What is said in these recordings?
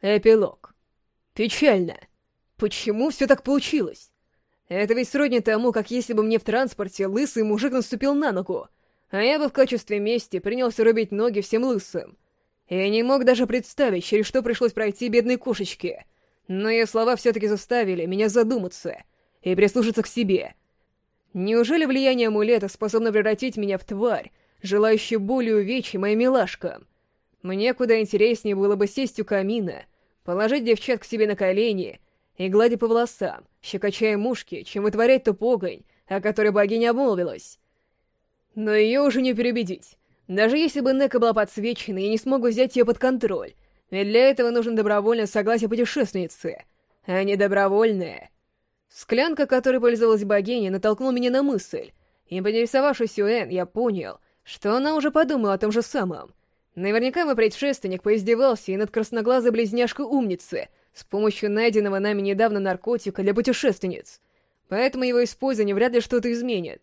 Эпилог. Печально. Почему все так получилось? Это ведь сродни тому, как если бы мне в транспорте лысый мужик наступил на ногу, а я бы в качестве мести принялся рубить ноги всем лысым. Я не мог даже представить, через что пришлось пройти бедной кошечке, но ее слова все-таки заставили меня задуматься и прислушаться к себе. Неужели влияние амулета способно превратить меня в тварь, желающую боли и увечья моим милашкам? Мне куда интереснее было бы сесть у камина, положить девчат к себе на колени и гладить по волосам, щекочая мушки, чем вытворять ту погонь, о которой богиня обмолвилась. Но ее уже не переубедить. Даже если бы Нека была подсвечена, я не смог взять ее под контроль, ведь для этого нужно добровольное согласие путешественницы, а не добровольное. Склянка, которой пользовалась богиня, натолкнула меня на мысль, и, поинтересовавшись у Энн, я понял, что она уже подумала о том же самом. Наверняка мой предшественник поиздевался и над красноглазой близняшкой умницы с помощью найденного нами недавно наркотика для путешественниц. Поэтому его использование вряд ли что-то изменит.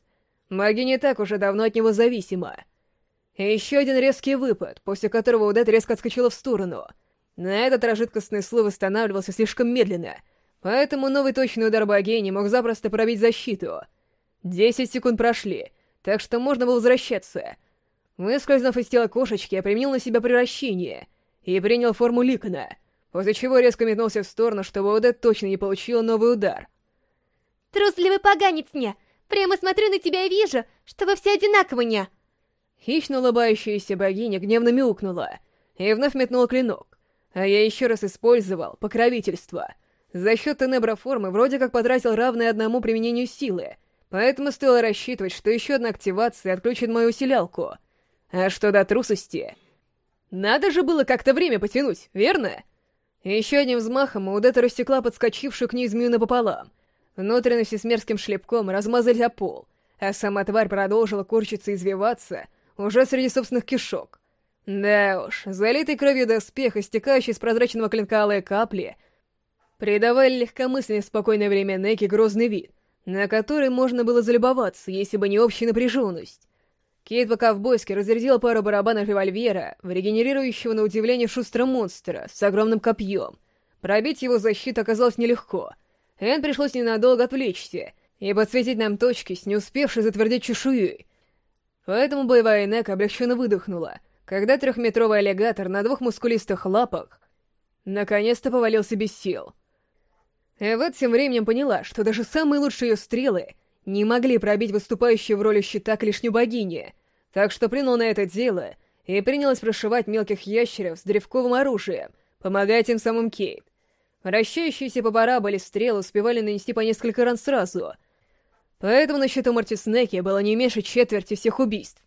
Магия не так уже давно от него зависима. И еще один резкий выпад, после которого Удет резко отскочила в сторону. На этот раз жидкостный слой восстанавливался слишком медленно, поэтому новый точный удар богини мог запросто пробить защиту. Десять секунд прошли, так что можно было возвращаться — Выскользнув из тела кошечки, я применил на себя превращение и принял форму Ликона, после чего резко метнулся в сторону, чтобы Одет точно не получила новый удар. «Трусливый поганец мне! Прямо смотрю на тебя и вижу, что вы все одинаковые!» Хищно улыбающаяся богиня гневно мяукнула и вновь метнула клинок, а я еще раз использовал покровительство. За счет тенеброформы вроде как потратил равное одному применению силы, поэтому стоило рассчитывать, что еще одна активация отключит мою усилялку — а что до трусости? Надо же было как-то время потянуть, верно? Еще одним взмахом Маудета рассекла подскочившую к ней змею напополам. Внутренности с мерзким шлепком размазали о пол, а сама тварь продолжила корчиться и извиваться уже среди собственных кишок. Да уж, залитый кровью доспех, истекающий с прозрачного клинка алые капли, придавали легкомысленный спокойное время Неки грозный вид, на который можно было залюбоваться, если бы не общая напряженность. Кейт по-ковбойски разрядила пару барабанов револьвера в регенерирующего на удивление шустрого монстра с огромным копьем. Пробить его защиту оказалось нелегко. Энн пришлось ненадолго отвлечься и подсветить нам точки с не успевшей затвердить чешуей. Поэтому боевая Нека облегченно выдохнула, когда трехметровый аллигатор на двух мускулистых лапах наконец-то повалился без сил. Эвет тем временем поняла, что даже самые лучшие ее стрелы — не могли пробить выступающую в роли щита клешню богини, так что принял на это дело и принялась прошивать мелких ящеров с древковым оружием, помогая тем самым Кейт. Вращающиеся по параболе стрелы успевали нанести по несколько ран сразу, поэтому на счету Мартиснеки было не меньше четверти всех убийств.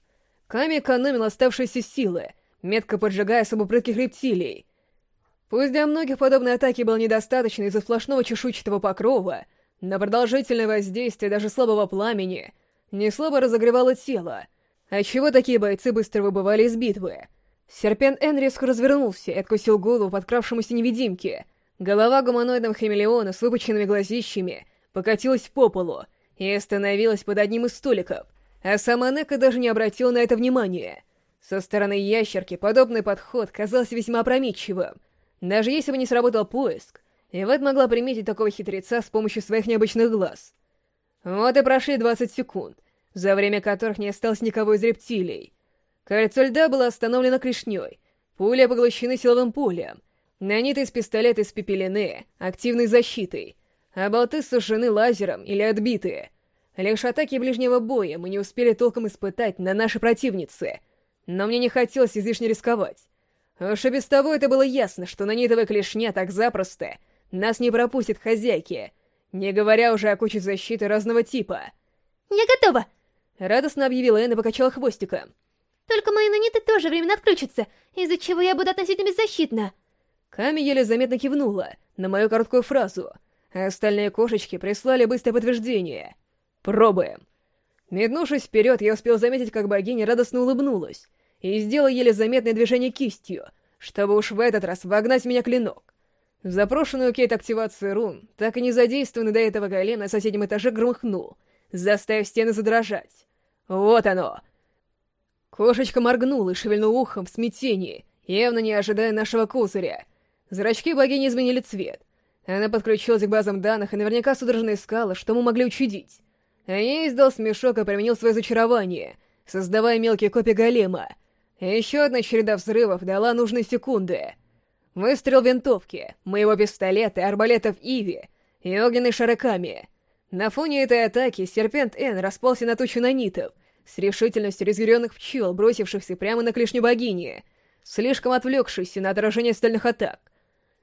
Ками экономил оставшиеся силы, метко поджигая особо прытких рептилий. Пусть для многих подобной атаки было недостаточно из-за сплошного чешуйчатого покрова — но продолжительное воздействие даже слабого пламени не слабо разогревало тело, отчего такие бойцы быстро выбывали из битвы. Серпент Эн резко развернулся и откусил голову подкравшемуся невидимке. Голова гуманоидного хамелеона с выпученными глазищами покатилась по полу и остановилась под одним из столиков, а сама Нека даже не обратила на это внимания. Со стороны ящерки подобный подход казался весьма опрометчивым. Даже если бы не сработал поиск, Ивет могла приметить такого хитреца с помощью своих необычных глаз. Вот и прошли 20 секунд, за время которых не осталось никого из рептилий. Кольцо льда было остановлено клешней, пули поглощены силовым полем, наниты из пистолета испепелены активной защитой, а болты сушены лазером или отбиты. Лишь атаки ближнего боя мы не успели толком испытать на нашей противнице, но мне не хотелось излишне рисковать. Уж и без того это было ясно, что нанитовая клешня так запросто нас не пропустят хозяйки, не говоря уже о куче защиты разного типа. «Я готова!» Радостно объявила Энн и покачала хвостиком. «Только мои наниты тоже временно отключатся, из-за чего я буду относительно беззащитна». Ками еле заметно кивнула на мою короткую фразу, а остальные кошечки прислали быстрое подтверждение. «Пробуем». Метнувшись вперед, я успел заметить, как богиня радостно улыбнулась и сделала еле заметное движение кистью, чтобы уж в этот раз вогнать меня клинок. Запрошенную Кейт активацию рун, так и не задействованный до этого голем на соседнем этаже громыхнул, заставив стены задрожать. Вот оно! Кошечка моргнула и шевельнул ухом в смятении, явно не ожидая нашего козыря. Зрачки богини изменили цвет. Она подключилась к базам данных и наверняка судорожно искала, что мы могли учудить. А я издал смешок и применил свое зачарование, создавая мелкие копии голема. Еще одна череда взрывов дала нужные секунды. Выстрел винтовки, моего пистолета, арбалетов Иви и огненной шараками. На фоне этой атаки серпент Н распался на тучу нанитов, с решительностью разъяренных пчел, бросившихся прямо на клешню богини, слишком отвлекшихся на отражение стальных атак.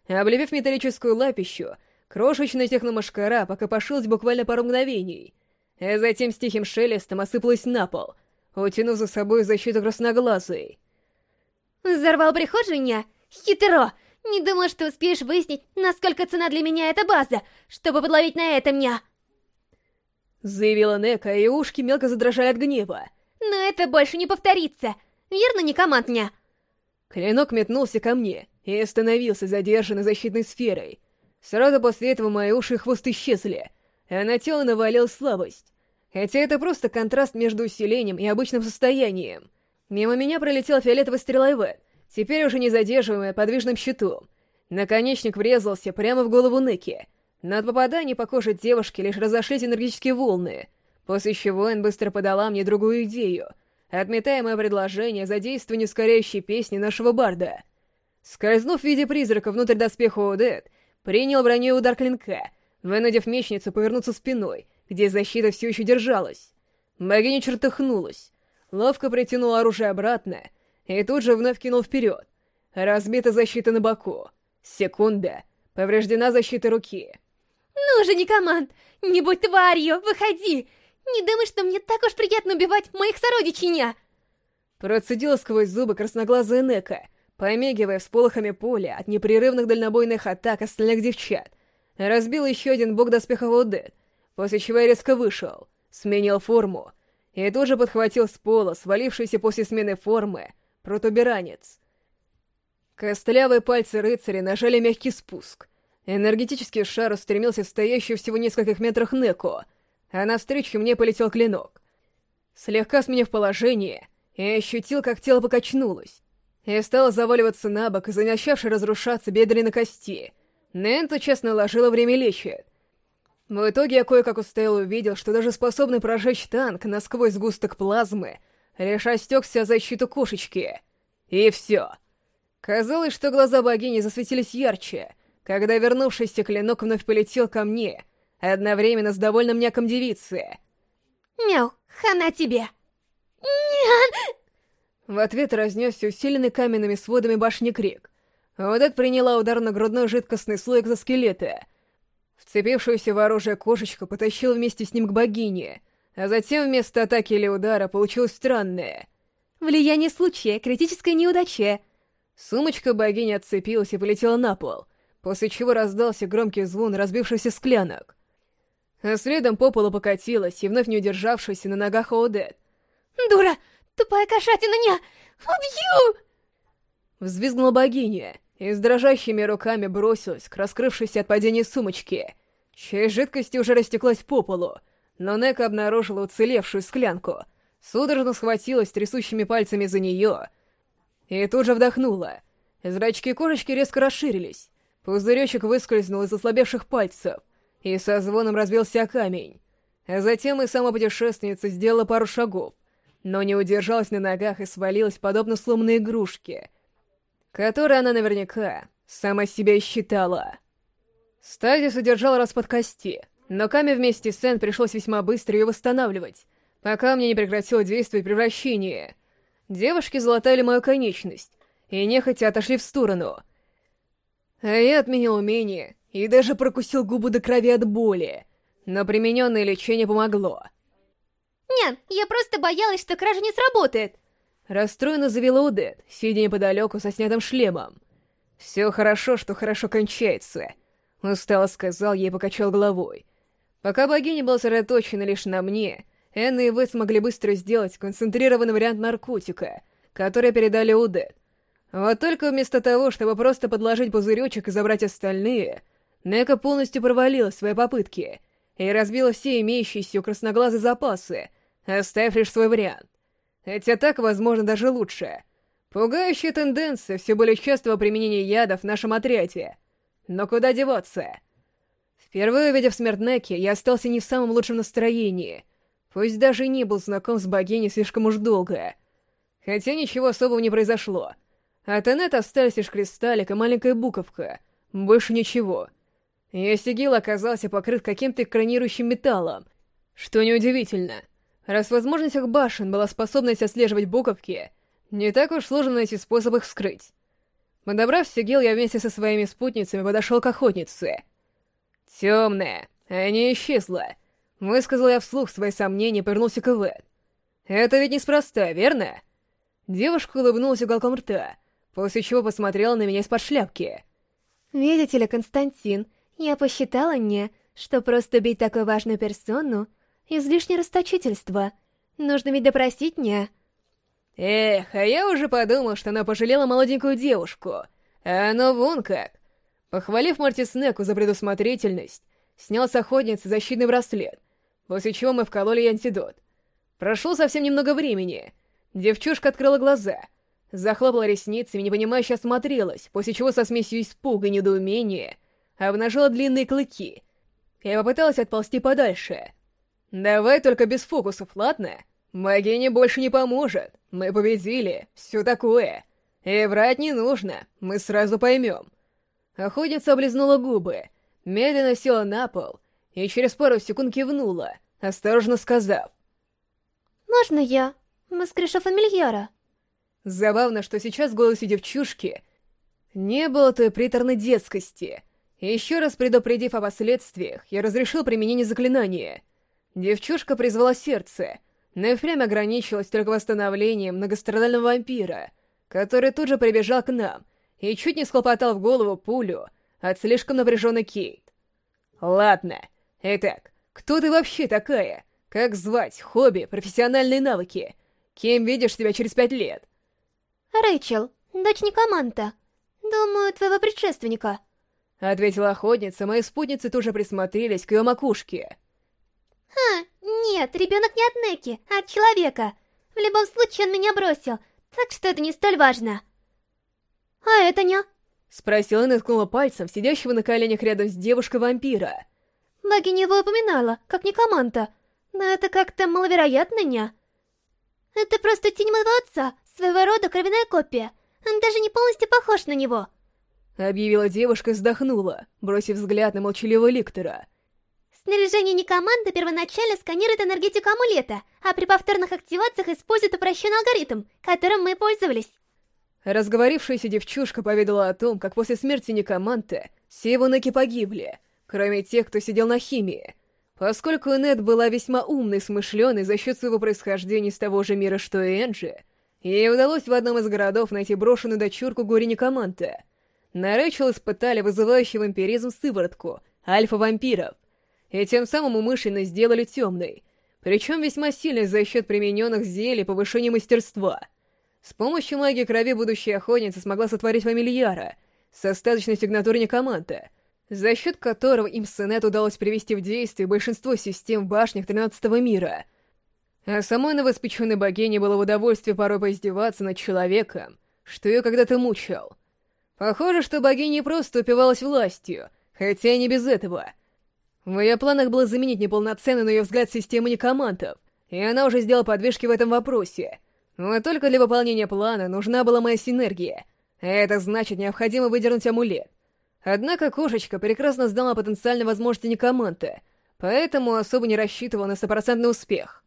Облепив металлическую лапищу, крошечная техномашкара покопошилась буквально пару мгновений, а затем с тихим шелестом осыпалась на пол, утянув за собой защиту красноглазой. «Взорвал прихожую? Хитро! Не думал, что успеешь выяснить, насколько цена для меня эта база, чтобы подловить на этом, ня!» Заявила Нека, и ушки мелко задрожали от гнева. «Но это больше не повторится! Верно, не команд мне?» Клинок метнулся ко мне и остановился задержанной защитной сферой. Сразу после этого мои уши и хвост исчезли, а на тело навалил слабость. Хотя это просто контраст между усилением и обычным состоянием. Мимо меня пролетел фиолетовый стрела Ивет, теперь уже не задерживаемая подвижным щитом. Наконечник врезался прямо в голову Неки, но от попадания по коже девушки лишь разошлись энергетические волны, после чего Энн быстро подала мне другую идею, отметая мое предложение задействования ускоряющей песни нашего барда. Скользнув в виде призрака внутрь доспеха Одет, принял броню удар клинка, вынудив мечницу повернуться спиной, где защита все еще держалась. Богиня чертыхнулась, ловко притянула оружие обратно и тут же вновь кинул вперед. Разбита защита на боку. Секунда. Повреждена защита руки. «Ну же, Никоманд, не будь тварью, выходи! Не думай, что мне так уж приятно убивать моих сородичей, Процедила сквозь зубы красноглазая Нека, помегивая всполохами поля от непрерывных дальнобойных атак остальных девчат. Разбил еще один бок доспехов Одет, после чего я резко вышел, сменил форму и тут же подхватил с пола свалившийся после смены формы протуберанец. Костлявые пальцы рыцаря нажали мягкий спуск — Энергетический шар устремился в стоящую всего нескольких метрах Неко, а навстречу мне полетел клинок. Слегка сменив положение, я ощутил, как тело покачнулось, и стало заваливаться на бок начавшей разрушаться бедренной кости. Нэнту честно ложила время лечит. В итоге я кое-как устоял увидел, что даже способный прожечь танк насквозь сгусток плазмы лишь остекся защиту кошечки. И все. Казалось, что глаза богини засветились ярче — когда вернувшийся клинок вновь полетел ко мне, одновременно с довольным няком девицы. «Мяу, хана тебе!» «Нет!» В ответ разнесся усиленный каменными сводами башни крик. Водет приняла удар на грудной жидкостный слой экзоскелета. Вцепившуюся в оружие кошечка потащила вместе с ним к богине, а затем вместо атаки или удара получилось странное. Влияние случая, критическая неудача. Сумочка богини отцепилась и полетела на пол — после чего раздался громкий звон разбившихся склянок. А следом по полу покатилась и вновь не удержавшаяся на ногах Оудет. «Дура! Тупая кошатина, не! Убью!» Взвизгнула богиня и с дрожащими руками бросилась к раскрывшейся от падения сумочке. Часть жидкости уже растеклась по полу, но Нека обнаружила уцелевшую склянку, судорожно схватилась трясущими пальцами за нее и тут же вдохнула. Зрачки кошечки резко расширились, Пузыречек выскользнул из ослабевших пальцев и со звоном разбился камень. А затем и сама путешественница сделала пару шагов, но не удержалась на ногах и свалилась, подобно сломанной игрушке, которой она наверняка сама себя считала. Стазис удержал распад кости, но камень вместе с Сэн пришлось весьма быстро ее восстанавливать, пока мне не прекратило действие превращения. Девушки залатали мою конечность и нехотя отошли в сторону — а я отменил умение и даже прокусил губы до крови от боли, но примененное лечение помогло. Нет, я просто боялась, что кража не сработает. Расстроенно завела Удет, сидя неподалеку со снятым шлемом. «Все хорошо, что хорошо кончается», — устало сказал ей и покачал головой. Пока богиня была сосредоточена лишь на мне, Энна и Вэт смогли быстро сделать концентрированный вариант наркотика, который передали Удет, вот только вместо того, чтобы просто подложить пузыречек и забрать остальные, Нека полностью провалила свои попытки и разбила все имеющиеся у красноглазы запасы, оставив лишь свой вариант. Хотя так, возможно, даже лучше. Пугающая тенденция все более частого применения ядов в нашем отряде. Но куда деваться? Впервые увидев смерть Неки, я остался не в самом лучшем настроении. Пусть даже и не был знаком с богиней слишком уж долго. Хотя ничего особого не произошло. От Энет остались лишь кристаллик и маленькая буковка. Больше ничего. Ее сигил оказался покрыт каким-то экранирующим металлом. Что неудивительно. Раз в возможностях башен была способность отслеживать буковки, не так уж сложно найти способ их вскрыть. Подобрав сигил, я вместе со своими спутницами подошел к охотнице. «Темная, а не исчезла», — высказал я вслух свои сомнения и повернулся к Ивет. «Это ведь неспроста, верно?» Девушка улыбнулась уголком рта, после чего посмотрела на меня из-под шляпки. «Видите ли, Константин, я посчитала не, что просто бить такую важную персону — излишнее расточительство. Нужно ведь допросить не. Эх, а я уже подумал, что она пожалела молоденькую девушку. А оно вон как. Похвалив Марти Снеку за предусмотрительность, снял с охотницы защитный браслет, после чего мы вкололи ей антидот. Прошло совсем немного времени. Девчушка открыла глаза, захлопала ресницами, непонимающе осмотрелась, после чего со смесью испуга и недоумения обнажила длинные клыки и попыталась отползти подальше. «Давай только без фокусов, ладно? Магия больше не поможет. Мы победили, все такое. И врать не нужно, мы сразу поймем». Охотница облизнула губы, медленно села на пол и через пару секунд кивнула, осторожно сказав. «Можно я? Воскрешу фамильяра?» Забавно, что сейчас в голосе девчушки не было той приторной детскости — еще раз предупредив о последствиях, я разрешил применение заклинания. Девчушка призвала сердце, но и впрямь ограничилась только восстановлением многострадального вампира, который тут же прибежал к нам и чуть не схлопотал в голову пулю от слишком напряженной Кейт. Ладно. Итак, кто ты вообще такая? Как звать, хобби, профессиональные навыки? Кем видишь себя через пять лет? Рэйчел, дочь Никоманта. Думаю, твоего предшественника. — ответила охотница, мои спутницы тоже присмотрелись к ее макушке. «Ха, нет, ребенок не от Неки, а от человека. В любом случае он меня бросил, так что это не столь важно». «А это не...» — спросила и наткнула пальцем сидящего на коленях рядом с девушкой-вампира. Богиня его упоминала, как Никоманта, но это как-то маловероятно, не? Это просто тень моего отца, своего рода кровяная копия. Он даже не полностью похож на него. Объявила девушка и вздохнула, бросив взгляд на молчаливого ликтора. Снаряжение Никоманда первоначально сканирует энергетику амулета, а при повторных активациях использует упрощенный алгоритм, которым мы пользовались. Разговорившаяся девчушка поведала о том, как после смерти Никоманта все его неки погибли, кроме тех, кто сидел на химии. Поскольку Нет была весьма умной смышленой за счет своего происхождения из того же мира, что и Энджи, ей удалось в одном из городов найти брошенную дочурку горе Никоманта — на Рэйчел испытали вызывающий вампиризм сыворотку, альфа-вампиров, и тем самым умышленно сделали темной, причем весьма сильно за счет примененных зелий повышения мастерства. С помощью магии крови будущая охотница смогла сотворить фамильяра с остаточной сигнатурой некоманта, за счет которого им с Энет удалось привести в действие большинство систем в башнях 13 мира. А самой новоспеченной богине было в удовольствие порой поиздеваться над человеком, что ее когда-то мучил — Похоже, что богиня просто упивалась властью, хотя и не без этого. В ее планах было заменить неполноценную, на ее взгляд, систему некомантов, и она уже сделала подвижки в этом вопросе. Но только для выполнения плана нужна была моя синергия. Это значит, необходимо выдернуть амулет. Однако кошечка прекрасно знала потенциальные возможности некоманта, поэтому особо не рассчитывал на стопроцентный успех.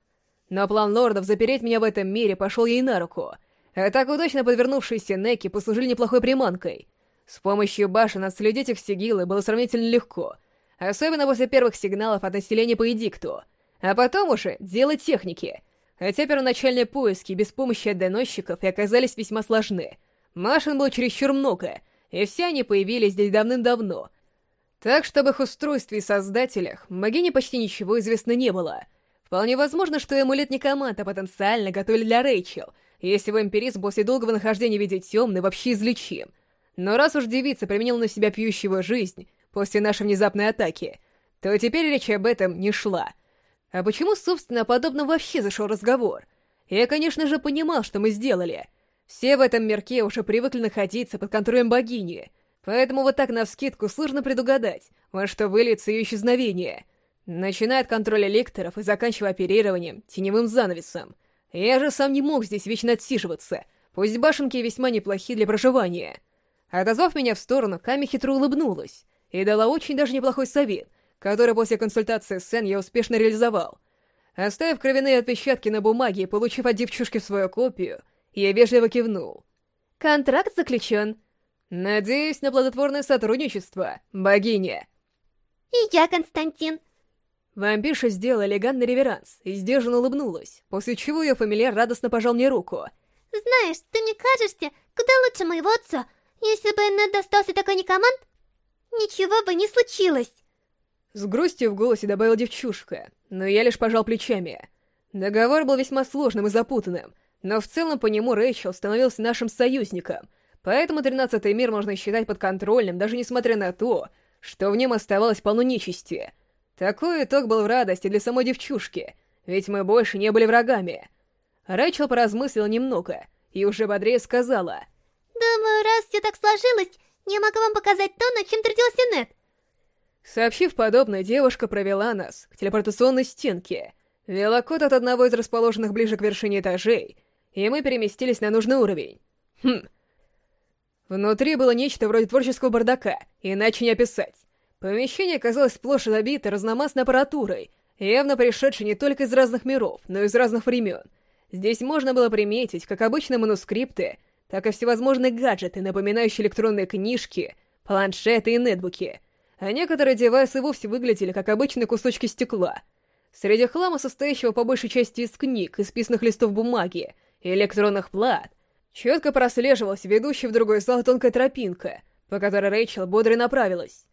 Но план лордов запереть меня в этом мире пошел ей на руку — а так удачно подвернувшиеся Неки послужили неплохой приманкой. С помощью башен отследить их сигилы было сравнительно легко, особенно после первых сигналов от населения по эдикту, а потом уже дело техники. Хотя первоначальные поиски без помощи доносчиков и оказались весьма сложны. Машин было чересчур много, и все они появились здесь давным-давно. Так что об их устройстве и создателях богине почти ничего известно не было. Вполне возможно, что амулет не команда потенциально готовили для Рэйчел — если вампиризм после долгого нахождения в виде темный вообще излечим. Но раз уж девица применила на себя пьющего жизнь после нашей внезапной атаки, то теперь речь об этом не шла. А почему, собственно, подобно вообще зашел разговор? Я, конечно же, понимал, что мы сделали. Все в этом мирке уже привыкли находиться под контролем богини, поэтому вот так навскидку сложно предугадать, во что выльется ее исчезновение. Начиная от контроля лекторов и заканчивая оперированием, теневым занавесом. Я же сам не мог здесь вечно отсиживаться, пусть башенки весьма неплохи для проживания. Отозвав меня в сторону, Ками хитро улыбнулась и дала очень даже неплохой совет, который после консультации с Сен я успешно реализовал. Оставив кровяные отпечатки на бумаге и получив от девчушки свою копию, я вежливо кивнул. «Контракт заключен». «Надеюсь на плодотворное сотрудничество, богиня». «И я, Константин». Вампирша сделала элегантный реверанс и сдержанно улыбнулась, после чего ее фамильяр радостно пожал мне руку. «Знаешь, ты мне кажешься куда лучше моего отца. Если бы Эннет достался такой некоманд, ничего бы не случилось». С грустью в голосе добавила девчушка, но я лишь пожал плечами. Договор был весьма сложным и запутанным, но в целом по нему Рэйчел становился нашим союзником, поэтому Тринадцатый мир можно считать подконтрольным, даже несмотря на то, что в нем оставалось полно нечисти. Такой итог был в радости для самой девчушки, ведь мы больше не были врагами. Рэйчел поразмыслила немного и уже бодрее сказала. «Думаю, раз все так сложилось, я могу вам показать то, над чем трудился Нет. Сообщив подобное, девушка провела нас к телепортационной стенке, вела код от одного из расположенных ближе к вершине этажей, и мы переместились на нужный уровень. Хм. Внутри было нечто вроде творческого бардака, иначе не описать. Помещение казалось сплошь забито разномастной аппаратурой, явно пришедшей не только из разных миров, но и из разных времен. Здесь можно было приметить как обычные манускрипты, так и всевозможные гаджеты, напоминающие электронные книжки, планшеты и нетбуки — а некоторые девайсы вовсе выглядели как обычные кусочки стекла. Среди хлама, состоящего по большей части из книг, исписанных листов бумаги и электронных плат, четко прослеживалась ведущая в другой зал тонкая тропинка, по которой Рэйчел бодро направилась.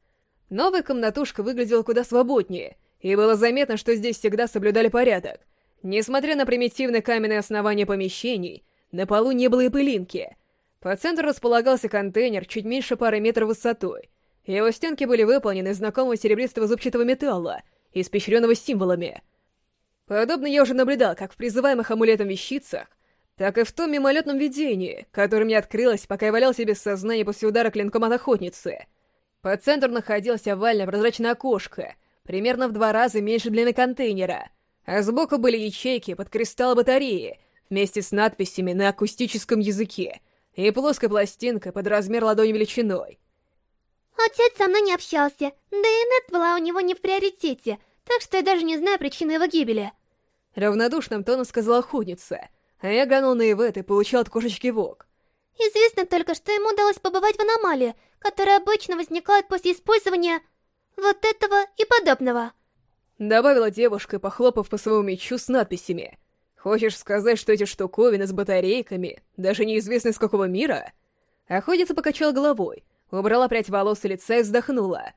Новая комнатушка выглядела куда свободнее, и было заметно, что здесь всегда соблюдали порядок. Несмотря на примитивное каменное основание помещений, на полу не было и пылинки. По центру располагался контейнер чуть меньше пары метров высотой, его стенки были выполнены из знакомого серебристого зубчатого металла, испещренного символами. Подобно я уже наблюдал как в призываемых амулетом вещицах, так и в том мимолетном видении, которое мне открылось, пока я валялся без сознания после удара клинком от охотницы. По центру находилось овальное прозрачное окошко, примерно в два раза меньше длины контейнера, а сбоку были ячейки под кристалл батареи, вместе с надписями на акустическом языке и плоской пластинкой под размер ладони величиной. Отец со мной не общался, да и Нет была у него не в приоритете, так что я даже не знаю причины его гибели. Равнодушным тоном сказала охотница, а я глянул на Ивет и получил от кошечки вок. Известно только, что ему удалось побывать в аномалии, которая обычно возникает после использования вот этого и подобного. Добавила девушка, похлопав по своему мечу с надписями. Хочешь сказать, что эти штуковины с батарейками, даже неизвестно из какого мира? Охотница покачала головой, Убрала прядь волос и лица и вздохнула.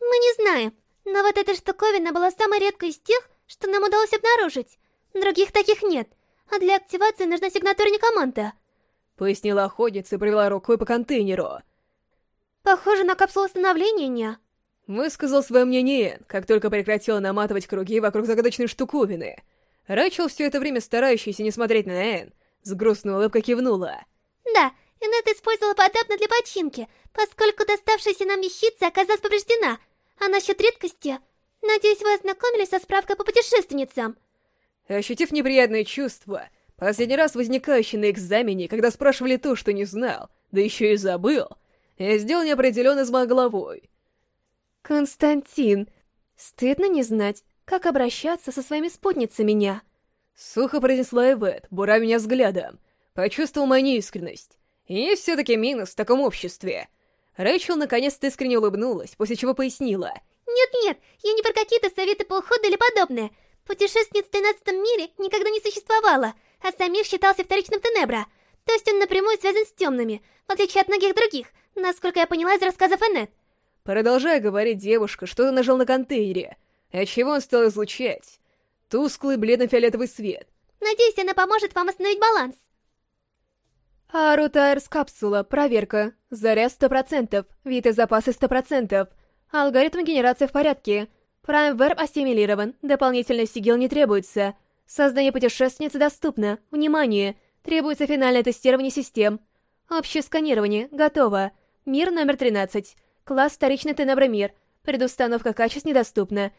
Мы не знаем, но вот эта штуковина была самой редкой из тех, что нам удалось обнаружить. Других таких нет, а для активации нужна сигнатура Некоманта. Пояснила охотница и провела рукой по контейнеру. Похоже на капсулу становления, не? Высказал свое мнение, как только прекратила наматывать круги вокруг загадочной штуковины. Рэчел, все это время старающийся не смотреть на Энн, с грустной улыбкой кивнула. Да, Инет использовала подобно для починки, поскольку доставшаяся нам вещица оказалась повреждена. А насчет редкости... Надеюсь, вы ознакомились со справкой по путешественницам. Ощутив неприятное чувство, последний раз возникающее на экзамене, когда спрашивали то, что не знал, да еще и забыл, я сделал неопределенный взмах головой. «Константин, стыдно не знать, как обращаться со своими спутницами, меня?» Сухо произнесла Эвет, бура меня взглядом. Почувствовал мою неискренность. И все-таки минус в таком обществе. Рэйчел наконец-то искренне улыбнулась, после чего пояснила. Нет-нет, я не про какие-то советы по уходу или подобное. Путешественниц в 13 мире никогда не существовало, а сам мир считался вторичным Тенебра. То есть он напрямую связан с темными, в отличие от многих других, насколько я поняла из рассказов Эннет. Продолжая говорить, девушка что-то нажал на контейнере, отчего он стал излучать тусклый бледно-фиолетовый свет. Надеюсь, она поможет вам остановить баланс. Арутайрс капсула, проверка. Заряд 100%, вид и запасы 100%. Алгоритм генерации в порядке. Verb ассимилирован, дополнительный сигил не требуется. Создание путешественницы доступно. Внимание! Требуется финальное тестирование систем. Общее сканирование. Готово. Мир номер 13. Класс вторичный Тенебромир. Предустановка качеств недоступна.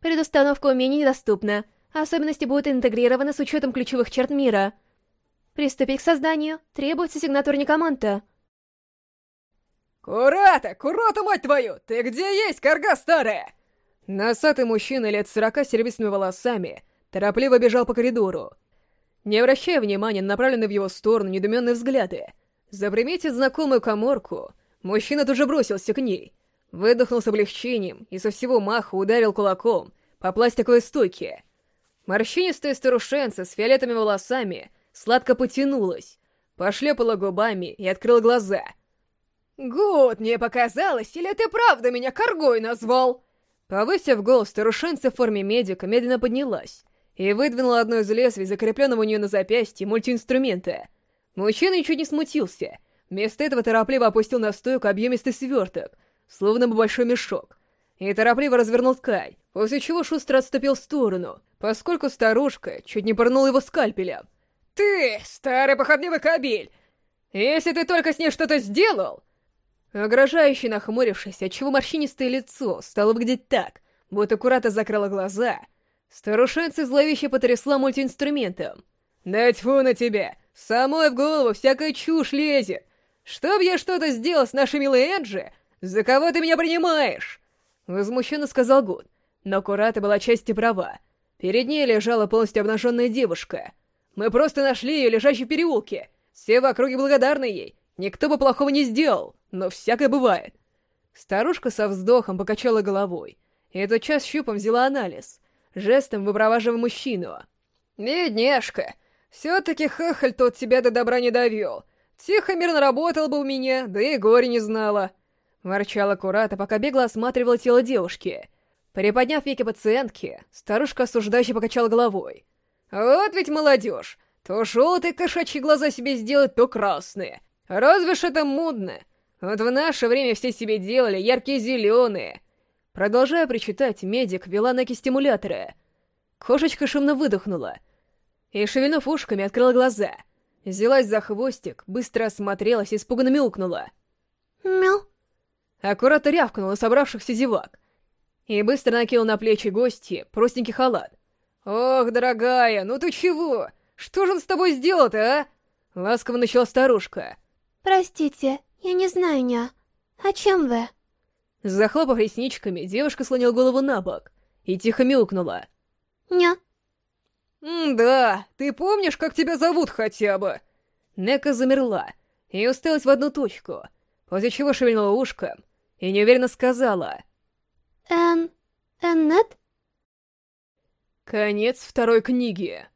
Предустановка умений недоступна. Особенности будут интегрированы с учетом ключевых черт мира. Приступить к созданию. Требуется сигнатура Никоманта. «Курата! Курата, мать твою! Ты где есть, корга старая?» Носатый мужчина лет сорока с серебристыми волосами торопливо бежал по коридору. Не обращая внимания на направленные в его сторону недуменные взгляды, заприметив знакомую коморку, мужчина тут же бросился к ней, выдохнул с облегчением и со всего маха ударил кулаком по пластиковой стойке. Морщинистая старушенца с фиолетовыми волосами сладко потянулась, пошлепала губами и открыла глаза. «Гуд, мне показалось, или ты правда меня коргой назвал?» Повысив голос, старушенца в форме медика медленно поднялась и выдвинула одно из лезвий, закрепленного у нее на запястье, мультиинструмента. Мужчина ничуть не смутился. Вместо этого торопливо опустил на стойку объемистый сверток, словно бы большой мешок, и торопливо развернул ткань, после чего шустро отступил в сторону, поскольку старушка чуть не пырнула его скальпелем. «Ты, старый походливый кабель! Если ты только с ней что-то сделал...» Угрожающе нахмурившись, отчего морщинистое лицо стало выглядеть так, будто аккуратно закрыла глаза, старушенца зловеще потрясла мультиинструментом. «Да тьфу на тебя! Самой в голову всякая чушь лезет! Чтоб я что-то сделал с нашей милой Энджи, за кого ты меня принимаешь?» Возмущенно сказал Гуд, но Курата была части права. Перед ней лежала полностью обнаженная девушка. Мы просто нашли ее лежащей в переулке. Все в округе благодарны ей. Никто бы плохого не сделал, но всякое бывает. Старушка со вздохом покачала головой. И этот час щупом взяла анализ, жестом выпроваживая мужчину. «Бедняжка, все-таки хахаль тот тебя до добра не довел. Тихо мирно работал бы у меня, да и горе не знала». Ворчала Курата, пока бегло осматривала тело девушки. Приподняв веки пациентки, старушка осуждающе покачала головой. «Вот ведь молодежь! То желтые кошачьи глаза себе сделать, то красные. Разве ж это модно? Вот в наше время все себе делали яркие зеленые». Продолжая причитать, медик вела Неки стимуляторы. Кошечка шумно выдохнула и, шевельнув ушками, открыла глаза. Взялась за хвостик, быстро осмотрелась и испуганно мяукнула. Мяу. Аккуратно рявкнула собравшихся зевак и быстро накинул на плечи гости простенький халат. «Ох, дорогая, ну ты чего? Что же он с тобой сделал-то, а?» Ласково начала старушка. «Простите, я не знаю, ня. О чем вы?» Захлопав ресничками, девушка слонила голову на бок и тихо мяукнула. «Ня». «Да, ты помнишь, как тебя зовут хотя бы?» Нека замерла и уставилась в одну точку, после чего шевельнула ушком и неуверенно сказала. «Эн... Эннет?» Конец второй книги.